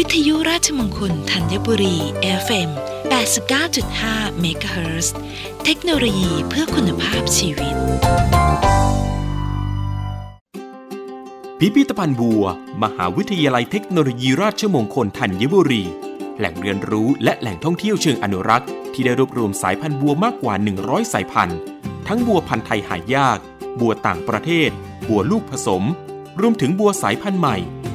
วิทยุราชมงคลธัญบุรี FM 89.5 MHz เทคโนโลยีเพื่อคุณภาพชีวิต พิพิธภัณฑ์บัว มหาวิทยาลัยเทคโนโลยีราชมงคลธัญบุรี แหล่งเรียนรู้และแหล่งท่องเที่ยวเชิงอนุรักษ์ ที่ได้รวบรวมสายพันธุ์บัวมากกว่า 100 สายพันธุ์ ทั้งบัวพันธุ์ไทยหายาก บัวต่างประเทศ บัวลูกผสม รวมถึงบัวสายพันธุ์ใหม่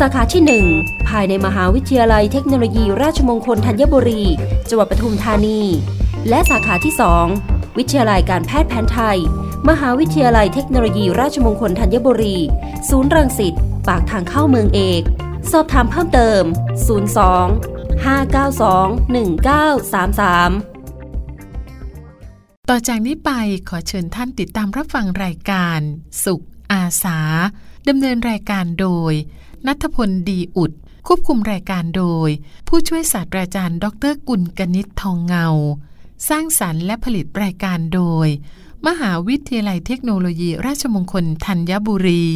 สาขาที่ 1 ภายในมหาวิทยาลัยเทคโนโลยีราชมงคลธัญบุรี จังหวัดปทุมธานี และสาขาที่ 2 วิทยาลัยการแพทย์แผนไทย มหาวิทยาลัยเทคโนโลยีราชมงคลธัญบุรี ศูนย์รังสิตปากทางเข้าเมืองเอก สอบถามเพิ่มเติม 02 592 1933ต่อจากนี้ไปขอเชิญท่านติดตามรับฟังรายการ สุขอาสาดำเนินรายการโดย นัทพลดีอุด ควบคุมรายการโดย ผู้ช่วยศาสตราจารย์ ดรกุลกนิษฐ์ทองเงา สร้างสรรค์และผลิตรายการโดย มหาวิทยาลัยเทคโนโลยีราชมงคลธัญบุรี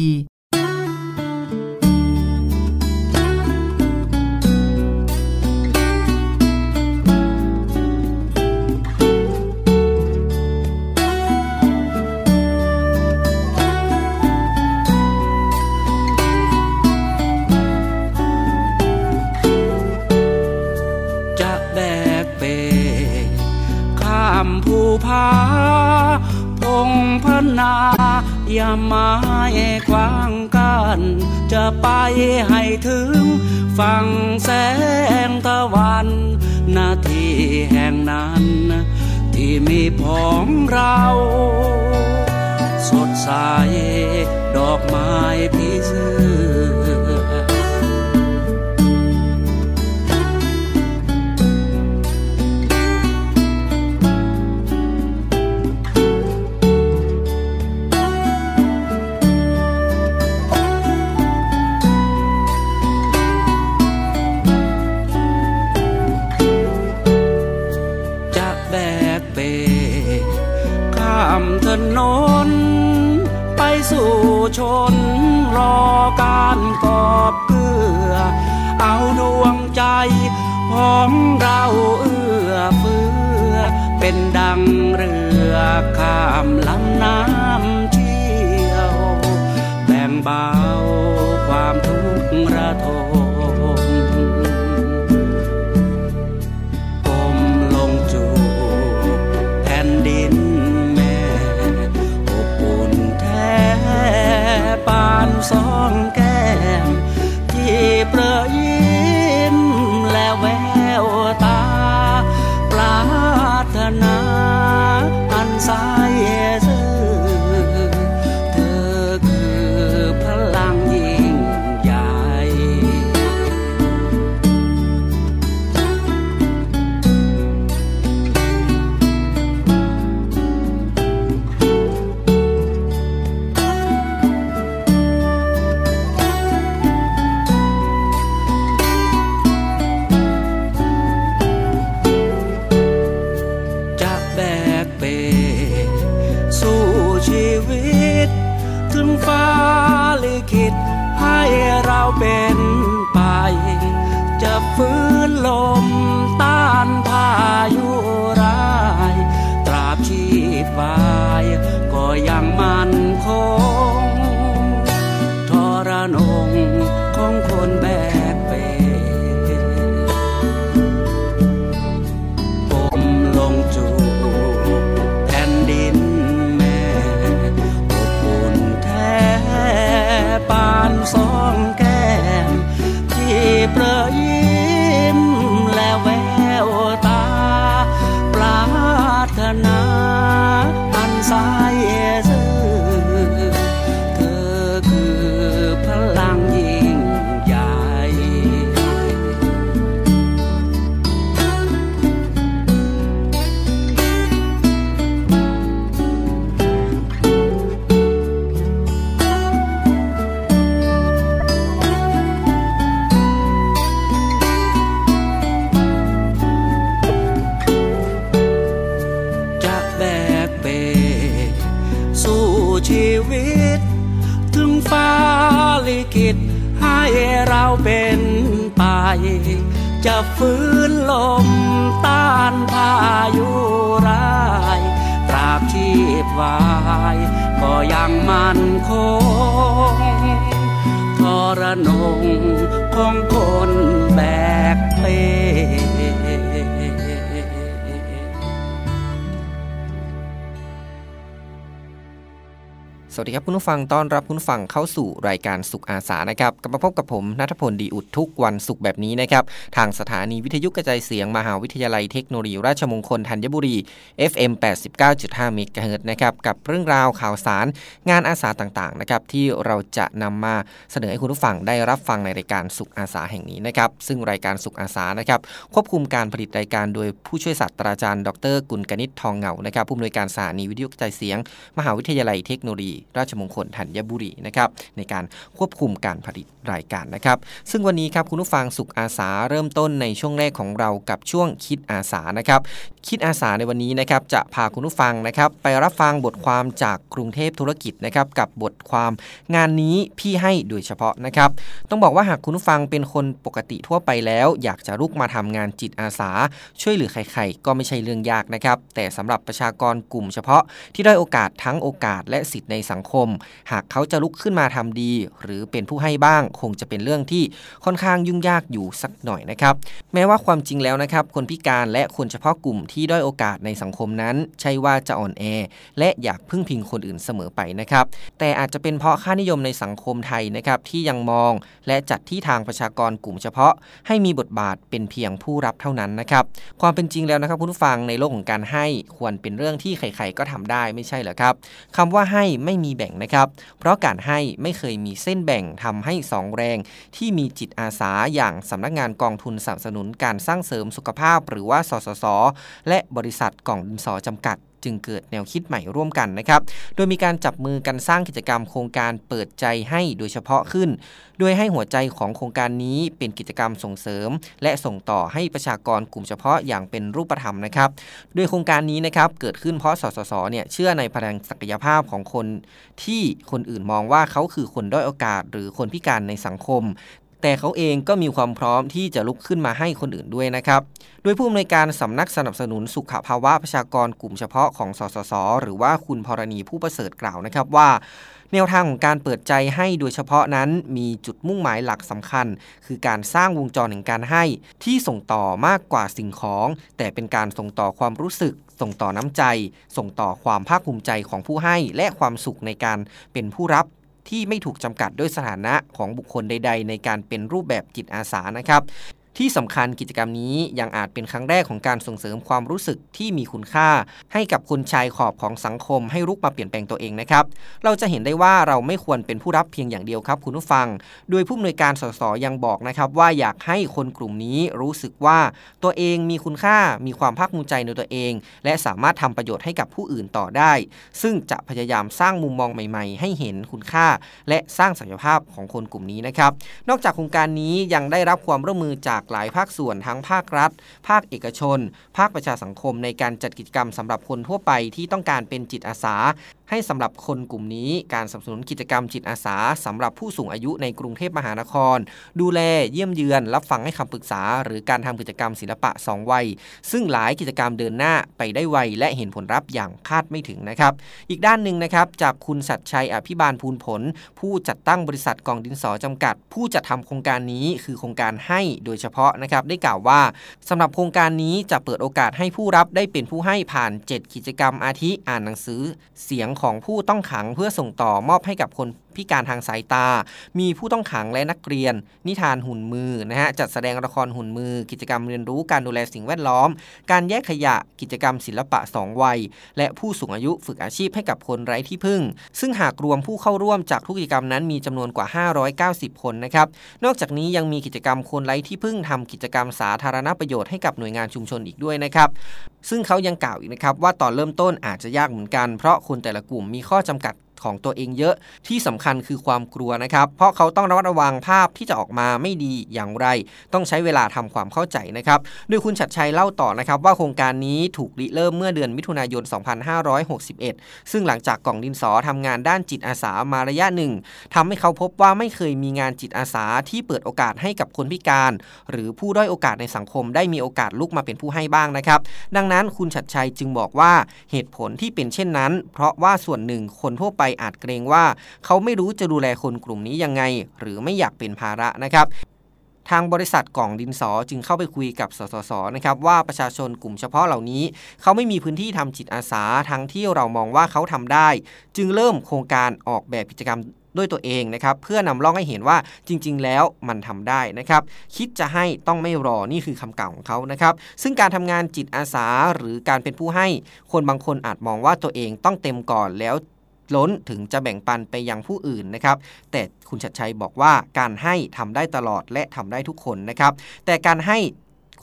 อย่ามาขวางกัน จะไปให้ถึง ฝั่งแสงตะวันนาทีแห่งนั้น ที่มีพ้องเรา สดใสดอกไม้พิเศษ ข้ามลำ ฟื้นลมต้านพายุร้ายตราบชีพวายก็ยังมั่นคงทรนงของคนแบกเป วัสดีครับคุณผู้ฟังต้อนรับคุณผู้ฟังเข้าสู่รายการสุขอาสานะครับกลับมาพบกับผมนัทพลดีอุดทุกวันศุกร์แบบนี้นะครับทางสถานีวิทยุกระจายเสียงมหาวิทยาลัยเทคโนโลยีราชมงคลธัญบุรี FM 89.5เมกะเฮิรตนะครับกับเรื่องราวข่าวสารงานอาสาต่างๆนะครับที่เราจะนำมาเสนอให้คุณผู้ฟังได้รับฟังในรายการสุขอาสาแห่งนี้นะครับซึ่งรายการสุขอาสานะครับควบคุมการผลิตรายการโดยผู้ช่วยศาสตราจารย์ ดร กุลกนิษฐ์ทองเหงานะครับผู้อำนวยการสถานีวิทยุกระจายเสียง มหาวิทยาลัยเทคโนโลยีราชมงคลธัญบุรีนะครับในการควบคุมการผลิตรายการนะครับ ซึ่งวันนี้ครับคุณผู้ฟังสุขอาสาเริ่มต้นในช่วงแรกของเรากับช่วงคิดอาสานะครับคิดอาสาในวันนี้นะครับจะพาคุณผู้ฟังนะครับไปรับฟังบทความจากกรุงเทพธุรกิจนะครับกับบทความงานนี้พี่ให้โดยเฉพาะนะครับต้องบอกว่าหากคุณผู้ฟังเป็นคนปกติทั่วไปแล้ว อยากจะลุกมาทำงานจิตอาสา ช่วยเหลือใครๆก็ไม่ใช่เรื่องยากนะครับแต่สำหรับประชากรกลุ่มเฉพาะที่ได้โอกาสทั้งโอกาสและสิทธิ์ในสังคม หากเขาจะลุกขึ้นมาทำดี หรือเป็นผู้ให้บ้าง คงจะเป็นเรื่องที่ค่อนข้างยุ่งยากอยู่สักหน่อยนะครับ แม้ว่าความจริงแล้วนะครับ คนพิการและคนเฉพาะกลุ่มที่ด้อยโอกาสในสังคมนั้น ใช่ว่าจะอ่อนแอ และอยากพึ่งพิงคนอื่นเสมอไปนะครับ แต่อาจจะเป็นเพราะค่านิยมในสังคมไทยนะครับที่ยังมอง และจัดที่ทางประชากรกลุ่มเฉพาะ ให้มีบทบาทเป็นเพียงผู้รับเท่านั้นนะครับ ความเป็นจริงแล้วนะครับคุณผู้ฟังในโลกของการให้ควรเป็นเรื่องที่ใครๆก็ทำได้ไม่ใช่เหรอครับคำว่าให้ไม่มีแบ่งนะครับ เพราะการให้ไม่เคยมีเส้นแบ่งทำให้สองแรง ที่มีจิตอาสาอย่างสำนักงานกองทุนสนับสนุนการสร้างเสริมสุขภาพ หรือว่าสสส และบริษัทกล่องดินสอจำกัด จึงเกิดแนวคิดใหม่ร่วมกันนะครับ โดยมีการจับมือกันสร้างกิจกรรมโครงการเปิดใจให้โดยเฉพาะขึ้น โดยให้หัวใจของโครงการนี้เป็นกิจกรรมส่งเสริม และส่งต่อให้ประชากรกลุ่มเฉพาะอย่างเป็นรูปธรรมนะครับ โดยโครงการนี้นะครับเกิดขึ้นเพราะสสสเนี่ยเชื่อในพลังศักยภาพของคนที่คนอื่นมองว่าเขาคือคนด้อยโอกาส หรือคนพิการในสังคม แต่เขาเองก็มีความพร้อมที่จะลุกขึ้นมาให้คนอื่นด้วยนะครับ โดยผู้อำนวยการสำนักสนับสนุนสุขภาวะประชากรกลุ่มเฉพาะของสสส หรือว่าคุณพรณีผู้ประเสริฐกล่าวนะครับว่า แนวทางของการเปิดใจให้โดยเฉพาะนั้นมีจุดมุ่งหมายหลักสำคัญ คือการสร้างวงจรแห่งการให้ที่ส่งต่อมากกว่าสิ่งของ แต่เป็นการส่งต่อความรู้สึก ส่งต่อน้ำใจ ส่งต่อความภาคภูมิใจของผู้ให้และความสุขในการเป็นผู้รับ ที่ไม่ถูกจำกัดด้วยสถานะของบุคคลใด ๆ ในการเป็นรูปแบบจิตอาสานะครับ ที่สำคัญกิจกรรมนี้ยังอาจเป็นครั้งแรกของการส่งเสริมความรู้สึกที่มีคุณค่า ให้กับคนชายขอบของสังคม ให้รุกมาเปลี่ยนแปลงตัวเองนะครับ เราจะเห็นได้ว่าเราไม่ควรเป็นผู้รับเพียงอย่างเดียวครับคุณผู้ฟัง โดยผู้อำนวยการสสยังบอกนะครับว่าอยากให้คนกลุ่มนี้รู้สึกว่าตัวเองมีคุณค่ามีความภาคภูมิใจในตัวเอง และสามารถทำประโยชน์ให้กับผู้อื่นต่อได้ ซึ่งจะพยายามสร้างมุมมองใหม่ ๆ ให้เห็นคุณค่า และสร้างศักยภาพของคนกลุ่มนี้นะครับ นอกจากโครงการนี้ยังได้รับความร่วมมือจากหลายภาคส่วนทั้งภาครัฐ ภาคเอกชน ภาคประชาสังคมในการจัดกิจกรรมสำหรับคนทั่วไปที่ต้องการเป็นจิตอาสา ให้สำหรับคนกลุ่มนี้การสนับสนุนกิจกรรมจิตอาสาสำหรับผู้สูงอายุในกรุงเทพมหานคร ดูแลเยี่ยมเยือน รับฟังให้คำปรึกษา หรือการทำกิจกรรมศิลปะสองวัย ซึ่งหลายกิจกรรมเดินหน้าไปได้ไวและเห็นผลลัพธ์อย่างคาดไม่ถึงนะครับ อีกด้านหนึ่งนะครับจากคุณสัตชัยอภิบาลภูลผล ผู้จัดตั้งบริษัทกองดินสอจำกัด ผู้จัดทำโครงการนี้คือโครงการให้โดยเฉพาะนะครับได้กล่าวว่าสำหรับโครงการนี้จะเปิดโอกาสให้ผู้รับได้เป็นผู้ให้ผ่าน 7 กิจกรรมอาทิ อ่านหนังสือ เสียงของผู้ต้องขังเพื่อส่งต่อมอบให้กับคนพิการทางสายตา มีผู้ต้องขังและนักเรียน นิทานหุ่นมือนะฮะจัดแสดงละครหุ่นมือ กิจกรรมเรียนรู้การดูแลสิ่งแวดล้อม การแยกขยะกิจกรรมศิลปะสองวัย และผู้สูงอายุฝึกอาชีพให้กับคนไร้ที่พึ่ง ซึ่งหากรวมผู้เข้าร่วมจากทุกกิจกรรมนั้นมีจำนวนกว่า 590 คนนะครับนอกจากนี้ยังมีกิจกรรมคนไร้ที่พึ่งทำกิจกรรมสาธารณประโยชน์ให้กับหน่วยงานชุมชนอีกด้วยนะครับซึ่งเขายังกล่าวอีกนะครับว่าตอนเริ่มต้นอาจจะยากเหมือนกัน เพราะคนแต่ละกลุ่มมีข้อจำกัด ของตัวเองเยอะ ที่สำคัญคือความกลัวนะครับ เพราะเขาต้องระมัดระวังภาพที่จะออกมาไม่ดีอย่างไร ต้องใช้เวลาทำความเข้าใจนะครับโดยคุณชัดชัยเล่าต่อนะครับว่าโครงการนี้ถูกริเริ่มเมื่อเดือนมิถุนายน 2561 ซึ่งหลังจากกล่องดินสอทำงานด้านจิตอาสามาระยะหนึ่งทำให้เขาพบว่าไม่เคยมีงานจิตอาสาที่เปิดโอกาสให้กับคนพิการ หรือผู้ด้อยโอกาสในสังคม ได้มีโอกาสลุกมาเป็นผู้ให้บ้างนะครับ ดังนั้นคุณชัดชัยจึงบอกว่าเหตุผลที่เป็นเช่นนั้น เพราะว่าส่วนหนึ่งคนทั่วไปอาจเกรงว่า เขาไม่รู้จะดูแลคนกลุ่มนี้ยังไง หรือไม่อยากเป็นภาระนะครับทางบริษัทกล่องดินสอจึงเข้าไปคุยกับสสสนะครับว่าประชาชนกลุ่มเฉพาะเหล่านี้ เขาไม่มีพื้นที่ทำจิตอาสาทั้งที่เรามองว่าเขาทำได้ จึงเริ่มโครงการออกแบบกิจกรรมด้วยตัวเองนะครับเพื่อนำร่องให้เห็นว่าจริง ๆ แล้วมันทำได้นะครับ คิดจะให้ต้องไม่รอนี่คือคำกล่าวของเขานะครับ ซึ่งการทำงานจิตอาสาหรือการเป็นผู้ให้ คนบางคนอาจมองว่าตัวเองต้องเต็มก่อนแล้ว ล้นถึงจะแบ่งปันไปยังผู้อื่นนะครับ แต่คุณชัดชัยบอกว่าการให้ทำได้ตลอดและทำได้ทุกคนนะครับ แต่การให้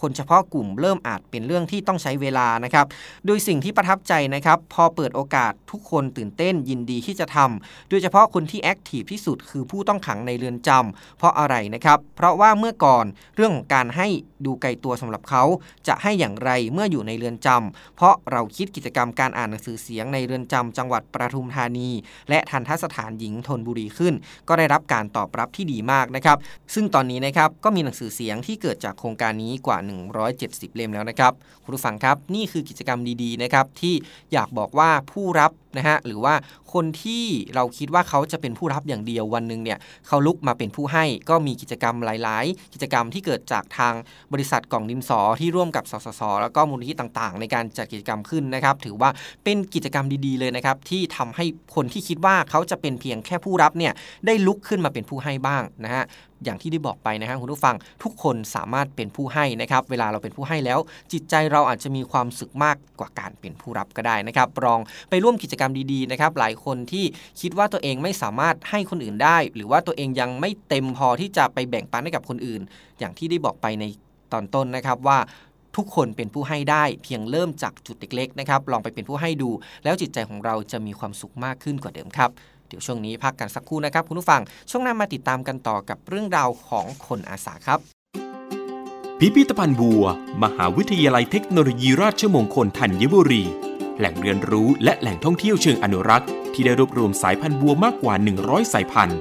คนเฉพาะกลุ่มเริ่มอาจเป็นเรื่องที่ต้องใช้เวลานะครับโดยสิ่งที่ประทับใจนะครับพอเปิดโอกาสทุกคนตื่นเต้นยินดีที่จะทำโดยเฉพาะคนที่แอคทีฟที่สุดคือผู้ต้องขังในเรือนจำเพราะอะไรนะครับเพราะว่าเมื่อก่อนเรื่องของการให้ดูไกลตัวสำหรับเขาจะให้อย่างไรเมื่ออยู่ในเรือนจำเพราะเราคิดกิจกรรมการอ่านหนังสือเสียงในเรือนจำจังหวัดปทุมธานี และทันทสถานหญิงทนบุรีขึ้น ก็ได้รับการตอบรับที่ดีมากนะครับซึ่งตอนนี้นะครับก็มีหนังสือเสียงที่เกิดจากโครงการนี้กว่า170 เล่มแล้วนะครับ คุณผู้ฟังครับนี่คือกิจกรรมดีๆนะครับที่อยากบอกว่าผู้รับนะฮะหรือว่าคนที่เราคิดว่าเขาจะเป็นผู้รับอย่างเดียววันหนึ่งเนี่ยเขาลุกมาเป็นผู้ให้ก็มีกิจกรรมหลาย ๆ กิจกรรมที่เกิดจากทางบริษัทกล่องดินสอที่ร่วมกับสสส แล้วก็มูลนิธิต่าง ๆ ในการจัดกิจกรรมขึ้นนะครับ ถือว่าเป็นกิจกรรมดีๆเลยนะครับที่ทำให้คนที่คิดว่าเขาจะเป็นเพียงแค่ผู้รับเนี่ยได้ลุกขึ้นมาเป็นผู้ให้บ้างนะฮะอย่างที่ได้บอกไปนะฮะคุณผู้ฟังทุกคนสามารถเป็นผู้ให้นะครับ เวลาเราเป็นผู้ให้แล้ว จิตใจเราอาจจะมีความสึกมากกว่าการเป็นผู้รับก็ได้นะครับลองไปร่วมกิจกรรมดีๆนะครับ หลายคนที่คิดว่าตัวเองไม่สามารถให้คนอื่นได้ หรือว่าตัวเองยังไม่เต็มพอที่จะไปแบ่งปันให้กับคนอื่น อย่างที่ได้บอกไปในตอนต้นนะครับว่าทุกคนเป็นผู้ให้ได้เพียงเริ่มจากจุดเล็กๆนะครับ ลองไปเป็นผู้ให้ดู แล้วจิตใจของเราจะมีความสุขมากขึ้นกว่าเดิมครับ เดี๋ยวช่วงนี้พักกันสักครู่นะครับ คุณผู้ฟัง ช่วงหน้ามาติดตามกันต่อกับเรื่องราวของคนอาสาครับ พิพิธภัณฑ์บัว มหาวิทยาลัยเทคโนโลยีราชมงคลธัญบุรี แหล่งเรียนรู้และแหล่งท่องเที่ยวเชิงอนุรักษ์ ที่ได้รวบรวมสายพันธุ์บัวมากกว่า 100 สายพันธุ์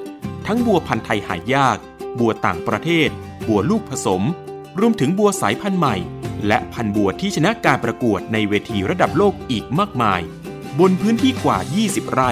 ทั้งบัวพันธุ์ไทยหายาก บัวต่างประเทศ บัวลูกผสม รวมถึงบัวสายพันธุ์ใหม่ และพันธุ์บัวที่ชนะการประกวดในเวทีระดับโลกอีกมากมาย บนพื้นที่กว่า 20 ไร่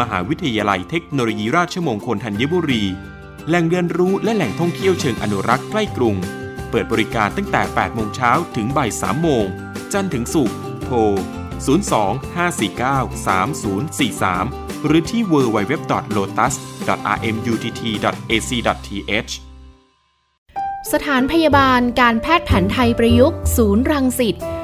มหาวิทยาลัยเทคโนโลยีราชมงคลธัญบุรี แหล่งเรียนรู้และแหล่งท่องเที่ยวเชิงอนุรักษ์ใกล้กรุง เปิดบริการตั้งแต่ 8 โมงเช้าถึงบ่าย3โมง จันทร์ถึงศุกร์ โทร 02-549-3043 หรือที่ www.lotus.rmutt.ac.th สถานพยาบาลการแพทย์แผนไทยประยุกต์ ศูนย์รังสิต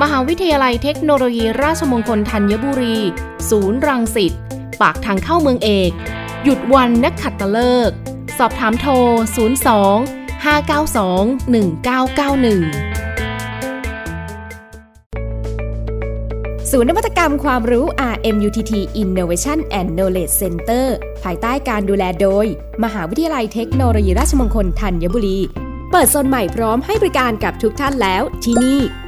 มหาวิทยาลัยเทคโนโลยีราชมงคลธัญบุรี ศูนย์รังสิต ปากทางเข้าเมืองเอก หยุดวันนักขัดตฤกษ์สอบถามโทร 02 592 1991 ศูนย์นวัตกรรมความรู้ RMUTT Innovation and Knowledge Center ภายใต้การดูแลโดย มหาวิทยาลัยเทคโนโลยีราชมงคลธัญบุรี เปิดโซนใหม่พร้อมให้บริการกับทุกท่านแล้วที่นี่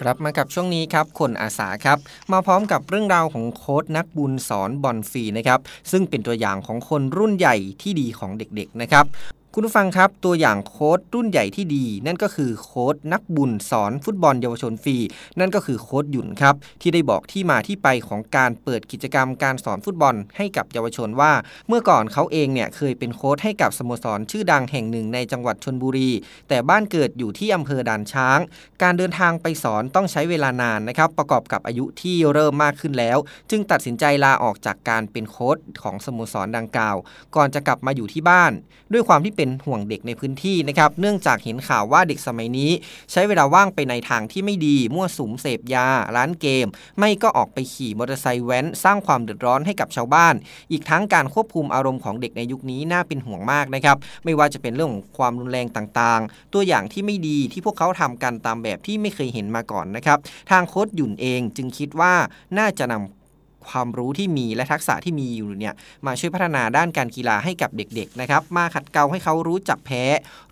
กลับมากับช่วงนี้ครับคนอาสาครับมาพร้อมกับเรื่องราวของโค้ดนักบุญสอนบอลฟรีนะครับซึ่งเป็นตัวอย่างของคนรุ่นใหญ่ที่ดีของเด็กๆนะครับ คุณผู้ฟังครับ ตัวอย่างโค้ดรุ่นใหญ่ที่ดี นั่นก็คือโค้ดนักบุญสอนฟุตบอลเยาวชนฟรี นั่นก็คือโค้ดหยุ่นครับ ที่ได้บอกที่มาที่ไปของการเปิดกิจกรรมการสอนฟุตบอลให้กับเยาวชนว่า เมื่อก่อนเขาเองเนี่ยเคยเป็นโค้ดให้กับสโมสรชื่อดังแห่งหนึ่งในจังหวัดชนบุรี แต่บ้านเกิดอยู่ที่อำเภอด่านช้าง การเดินทางไปสอนต้องใช้เวลานานนะครับประกอบกับอายุที่เริ่มมากขึ้นแล้ว จึงตัดสินใจลาออกจากการเป็นโค้ดของสโมสรดังกล่าว ก่อนจะกลับมาอยู่ที่บ้าน ด้วยความที่เป็นห่วงเด็กในพื้นที่นะครับ เนื่องจากเห็นข่าวว่าเด็กสมัยนี้ ใช้เวลาว่างไปในทางที่ไม่ดีมั่วสุมเสพยา ร้านเกม ไม่ก็ออกไปขี่มอเตอร์ไซค์แว้น สร้างความเดือดร้อนให้กับชาวบ้าน อีกทั้งการควบคุมอารมณ์ของเด็กในยุคนี้น่าเป็นห่วงมากนะครับไม่ว่าจะเป็นเรื่องของความรุนแรงต่างๆ ตัวอย่างที่ไม่ดีที่พวกเขาทำกันตามแบบที่ไม่เคยเห็นมาก่อนนะครับทางโค้ดหยุ่นเองจึงคิดว่าน่าจะนำ ความรู้ที่มีและทักษะที่มีอยู่เนี่ยมาช่วยพัฒนาด้านการกีฬาให้กับเด็กๆนะครับมาขัดเกลาให้เขารู้จักแพ้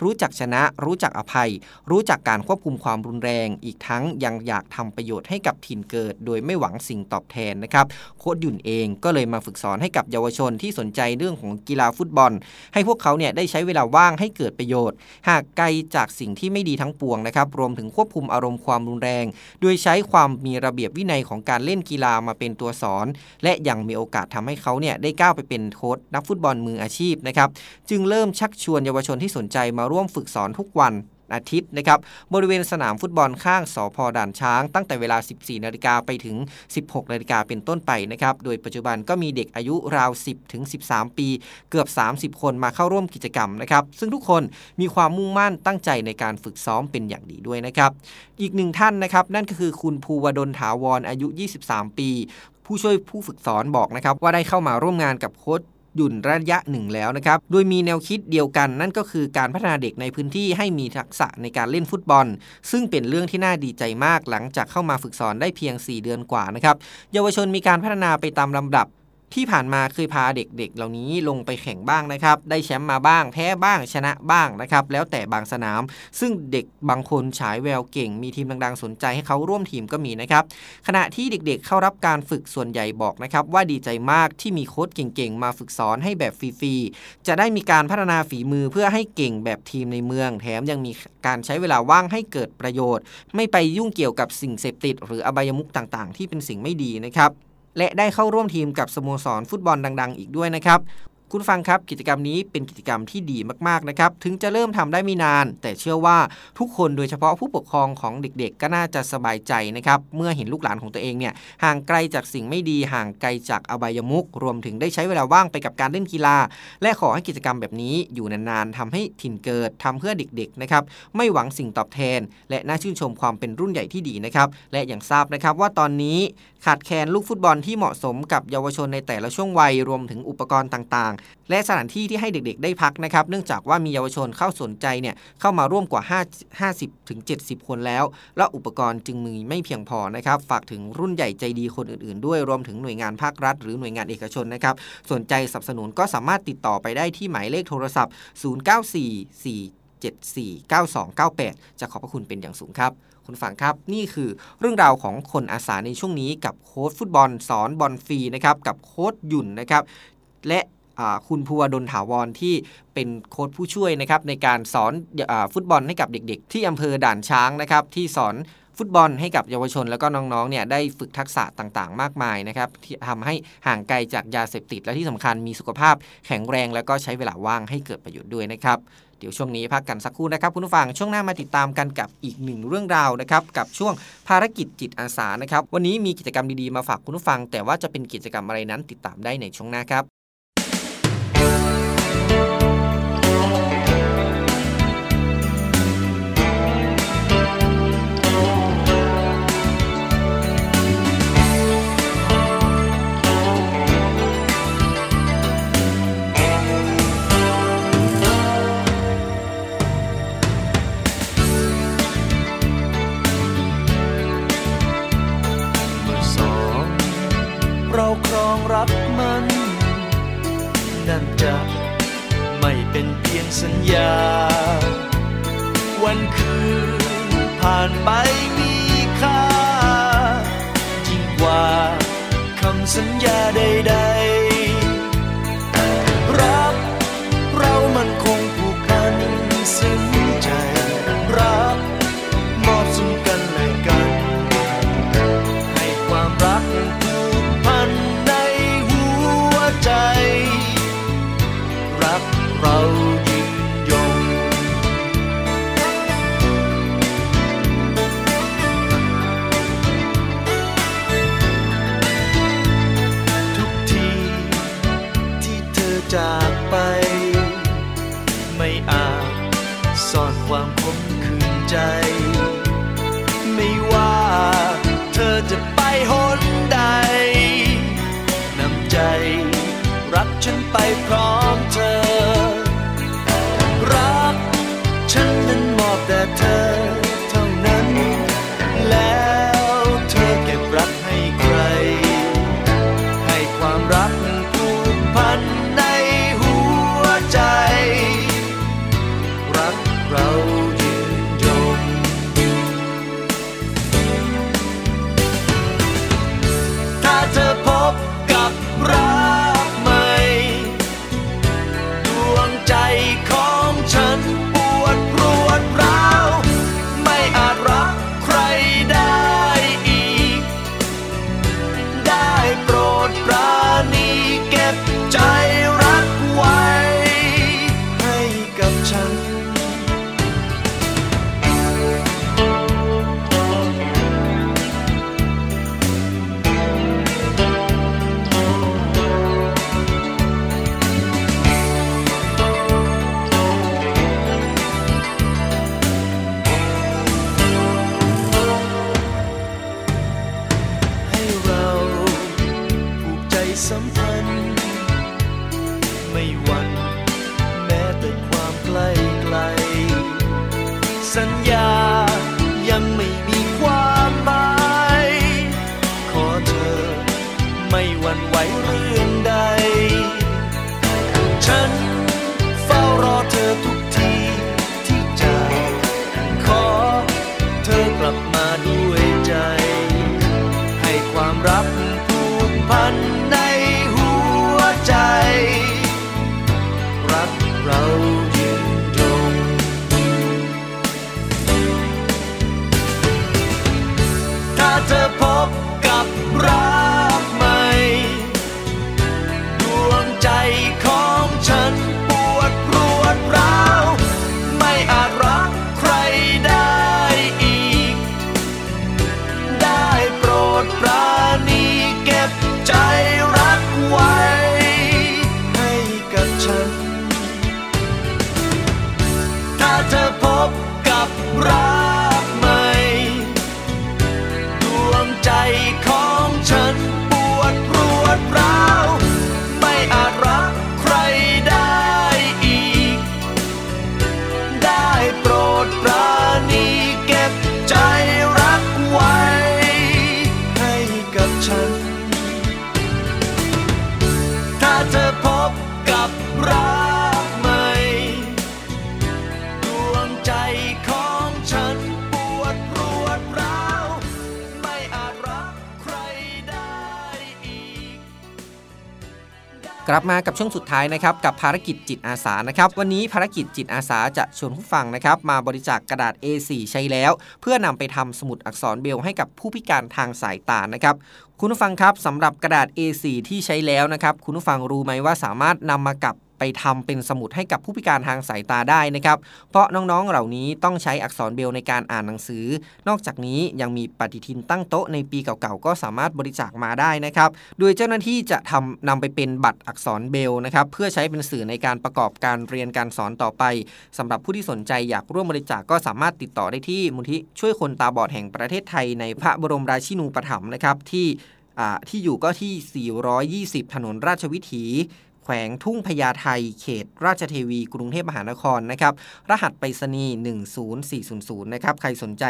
รู้จักชนะ รู้จักอภัย รู้จักการควบคุมความรุนแรง อีกทั้งยังอยากทำประโยชน์ให้กับถิ่นเกิด โดยไม่หวังสิ่งตอบแทนนะครับโค้ดยุ่นเองก็เลยมาฝึกสอนให้กับเยาวชนที่สนใจเรื่องของกีฬาฟุตบอล ให้พวกเขาเนี่ยได้ใช้เวลาว่างให้เกิดประโยชน์ หากไกลจากสิ่งที่ไม่ดีทั้งปวงนะครับรวมถึงควบคุมอารมณ์ความรุนแรง โดยใช้ความมีระเบียบวินัยของการเล่นกีฬามาเป็นตัวสอนและยังมีโอกาสทำให้เขาเนี่ยได้ก้าวไปเป็นโค้ชนักฟุตบอลมืออาชีพนะครับจึงเริ่มชักชวนเยาวชนที่สนใจมาร่วมฝึกสอนทุกวันอาทิตย์นะครับบริเวณสนามฟุตบอลข้างสอพอด่านช้าง ตั้งแต่เวลา 14 นาฬิกาไปถึง 16 นาฬิกาเป็นต้นไปนะครับโดยปัจจุบันก็มีเด็กอายุราว 10 ถึง 13 ปี เกือบ 30 คนมาเข้าร่วมกิจกรรมนะครับซึ่งทุกคนมีความมุ่งมั่นตั้งใจในการฝึกซ้อมเป็นอย่างดีด้วยนะครับอีกหนึ่งท่านนะครับนั่นก็คือคุณภูวดลถาวรอายุ 23 ปี ผู้ช่วยผู้ฝึกสอนบอกนะครับว่าได้เข้ามาร่วมงานกับโค้ชหยุ่นระยะหนึ่งแล้วนะครับ โดยมีแนวคิดเดียวกัน นั่นก็คือการพัฒนาเด็กในพื้นที่ให้มีทักษะในการเล่นฟุตบอล ซึ่งเป็นเรื่องที่น่าดีใจมากหลังจากเข้ามาฝึกสอนได้เพียง 4 เดือนกว่านะครับ เยาวชนมีการพัฒนาไปตามลำดับ ที่ผ่านมาเคยพาเด็กๆ เหล่านี้ลงไปแข่งบ้างนะครับ ได้แชมป์มาบ้าง แพ้บ้างชนะบ้างนะครับ แล้วแต่บางสนาม ซึ่งเด็กบางคนฉายแววเก่ง มีทีมดังๆ สนใจให้เขาร่วมทีมก็มีนะครับ ขณะที่เด็กๆ เข้ารับการฝึกส่วนใหญ่บอกนะครับว่าดีใจมากที่มีโค้ชเก่งๆ มาฝึกสอนให้แบบฟรีๆ จะได้มีการพัฒนาฝีมือเพื่อให้เก่งแบบทีมในเมือง แถมยังมีการใช้เวลาว่างให้เกิดประโยชน์ ไม่ไปยุ่งเกี่ยวกับสิ่งเสพติด หรืออบายมุขต่างๆ ที่เป็นสิ่งไม่ดีนะครับ และได้เข้าร่วมทีมกับสโมสรฟุตบอลดัง ๆ อีกด้วยนะครับ คุณฟังครับกิจกรรมนี้เป็นกิจกรรมที่ดีมากๆนะครับถึงจะเริ่มทำได้ไม่นาน แต่เชื่อว่าทุกคนโดยเฉพาะผู้ปกครองของเด็กๆ ก็น่าจะสบายใจนะครับเมื่อเห็นลูกหลานของตัวเองเนี่ยห่างไกลจากสิ่งไม่ดีห่างไกลจากอบายมุกรวมถึงได้ใช้เวลาว่างไปกับการเล่นกีฬา และขอให้กิจกรรมแบบนี้อยู่นานๆทำให้ถิ่นเกิดทำเพื่อเด็กๆนะครับไม่หวังสิ่งตอบแทน และน่าชื่นชมความเป็นรุ่นใหญ่ที่ดีนะครับและอย่างทราบนะครับว่าตอนนี้ขาดแคลนลูกฟุตบอลที่เหมาะสมกับเยาวชนในแต่ละช่วงวัยรวมถึงอุปกรณ์ต่างๆและสถานที่ที่ให้เด็กๆ ได้พักนะครับเนื่องจากว่ามีเยาวชนเข้าสนใจเนี่ยเข้ามาร่วมกว่า 5 50ถึง70 คนแล้ว และอุปกรณ์จึงมีไม่เพียงพอนะครับฝากถึงรุ่นใหญ่ใจดีคนอื่นๆ ด้วยรวมถึงหน่วยงานภาครัฐ หรือหน่วยงานเอกชนนะครับสนใจสนับสนุนก็สามารถติดต่อไปได้ที่หมายเลขโทรศัพท์ 0944749298 จะขอบพระคุณเป็นอย่างสูงครับ คุณฟังครับ นี่คือเรื่องราวของคนอาสาในช่วงนี้กับโค้ชฟุตบอลสอนบอลฟรีนะครับ กับโค้ชหยุ่นนะครับ และ คุณภูวดลถาวรที่เป็นโค้ชผู้ช่วยนะครับในการสอนอฟุตบอลให้กับเด็กๆ ที่อำเภอด่านช้างนะครับที่สอนฟุตบอลให้กับเยาวชนแล้วก็น้องๆเนี่ยได้ฝึกทักษะต่างๆ มากมายนะครับที่ทำให้ห่างไกลจากยาเสพติด และที่สำคัญมีสุขภาพแข็งแรง แล้วก็ใช้เวลาว่างให้เกิดประโยชน์ด้วยนะครับ เดี๋ยวช่วงนี้พักกันสักครู่นะครับ คุณผู้ฟังช่วงหน้ามาติดตามกันกับอีกหนึ่งเรื่องราวนะครับกับช่วงภารกิจจิตอาสานะครับวันนี้มีกิจกรรมดีๆมาฝากคุณผู้ฟัง แต่ว่าจะเป็นกิจกรรมอะไรนั้นติดตามได้ในช่วงหน้าครับ กลับมากับช่วงสุดท้ายนะครับกับภารกิจจิตอาสานะครับวันนี้ภารกิจจิตอาสาจะชวนผู้ฟังนะครับมาบริจาคกกระดาษ A4 ใช้แล้ว เพื่อนำไปทำสมุดอักษรเบลให้กับผู้พิการทางสายตานะครับคุณผู้ฟังครับสำหรับกระดาษ A4 ที่ใช้แล้วนะครับคุณผู้ฟังรู้ไหมว่าสามารถนำมากับ ทำเป็นสมุดให้กับผู้พิการทางสายตาได้นะครับ เพราะน้องๆเหล่านี้ต้องใช้อักษรเบลในการอ่านหนังสือ นอกจากนี้ยังมีปฏิทินตั้งโต๊ะในปีเก่าๆก็สามารถบริจาคมาได้นะครับ โดยเจ้าหน้าที่จะทำนำไปเป็นบัตรอักษรเบลนะครับเพื่อใช้เป็นสื่อในการประกอบการเรียนการสอนต่อไปสำหรับผู้ที่สนใจอยากร่วมบริจาคก็สามารถติดต่อได้ที่มูลที่ช่วยคนตาบอดแห่งประเทศไทยในพระบรมราชินูปถัมภ์นะครับที่ที่อยู่ก็ที่ 420 ถนนราชวิถี แขวงทุ่งพญาไทเขต ราชเทวี กรุงเทพมหานครนะครับ รหัสไปรษณีย์ 10400 นะครับ ใครสนใจ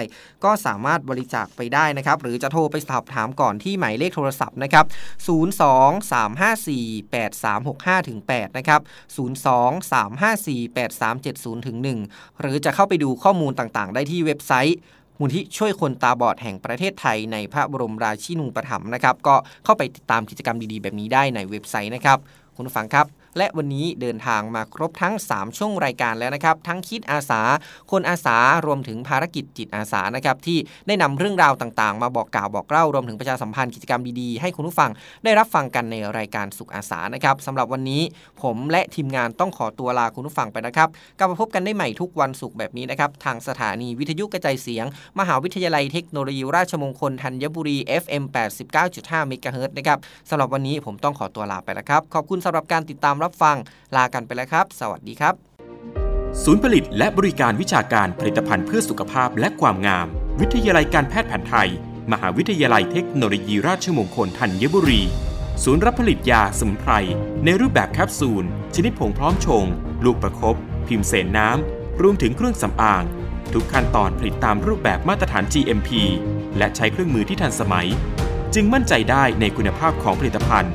ก็สามารถบริจาคไปได้นะครับ หรือจะโทรไปสอบถามก่อนที่หมายเลขโทรศัพท์นะครับ 023548365ถึง8นะครับ 023548370ถึง1หรือจะเข้าไปดูข้อมูลต่างๆ ได้ที่เว็บไซต์มูลที่ช่วยคนตาบอดแห่งประเทศไทยในพระบรมราชินูปถัมภ์นะครับ ก็เข้าไปติดตามกิจกรรมดีๆ แบบนี้ได้ในเว็บไซต์นะครับ คุณฟังครับ และวันนี้เดินทางมาครบทั้ง 3 ช่วงรายการแล้วนะครับ ทั้งคิดอาสา คนอาสารวมถึงภารกิจจิตอาสานะครับที่ได้นำเรื่องราวต่างๆ มาบอกกล่าวบอกเล่ารวมถึงประชาสัมพันธ์กิจกรรมดีๆ ให้คุณผู้ฟังได้รับฟังกันในรายการสุขอาสานะครับสำหรับวันนี้ผมและทีมงานต้องขอตัวลาคุณผู้ฟังไปนะครับกลับมาพบกันได้ใหม่ทุกวันศุกร์แบบนี้นะครับทางสถานีวิทยุกระจายเสียง มหาวิทยาลัยเทคโนโลยีราชมงคลธัญบุรี FM 89.5เมกะเฮิรตนะครับสำหรับวันนี้ผมต้องขอตัวลาไปแล้วครับขอบคุณสำหรับการติดตามรับฟัง ลากันไปแล้วครับ สวัสดีครับ ศูนย์ผลิตและบริการวิชาการผลิตภัณฑ์เพื่อสุขภาพและความงาม วิทยาลัยการแพทย์แผนไทย มหาวิทยาลัยเทคโนโลยีราชมงคลธัญบุรี ศูนย์รับผลิตยาสมุนไพรในรูปแบบแคปซูล ชนิดผงพร้อมชง ลูกประครบพิมพ์เสนน้ำ รวมถึงเครื่องสำอาง ทุกขั้นตอนผลิตตามรูปแบบมาตรฐาน GMP และใช้เครื่องมือที่ทันสมัย จึงมั่นใจได้ในคุณภาพของผลิตภัณฑ์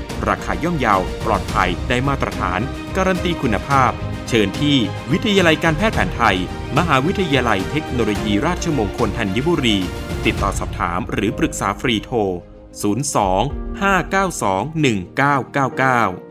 ราคาย่อมเยาว ปลอดภัยได้มาตรฐาน การันตีคุณภาพ เชิญที่วิทยาลัยการแพทย์แผนไทย มหาวิทยาลัยเทคโนโลยีราชมงคลธัญบุรี ติดต่อสอบถามหรือปรึกษาฟรีโทร 02 592 1999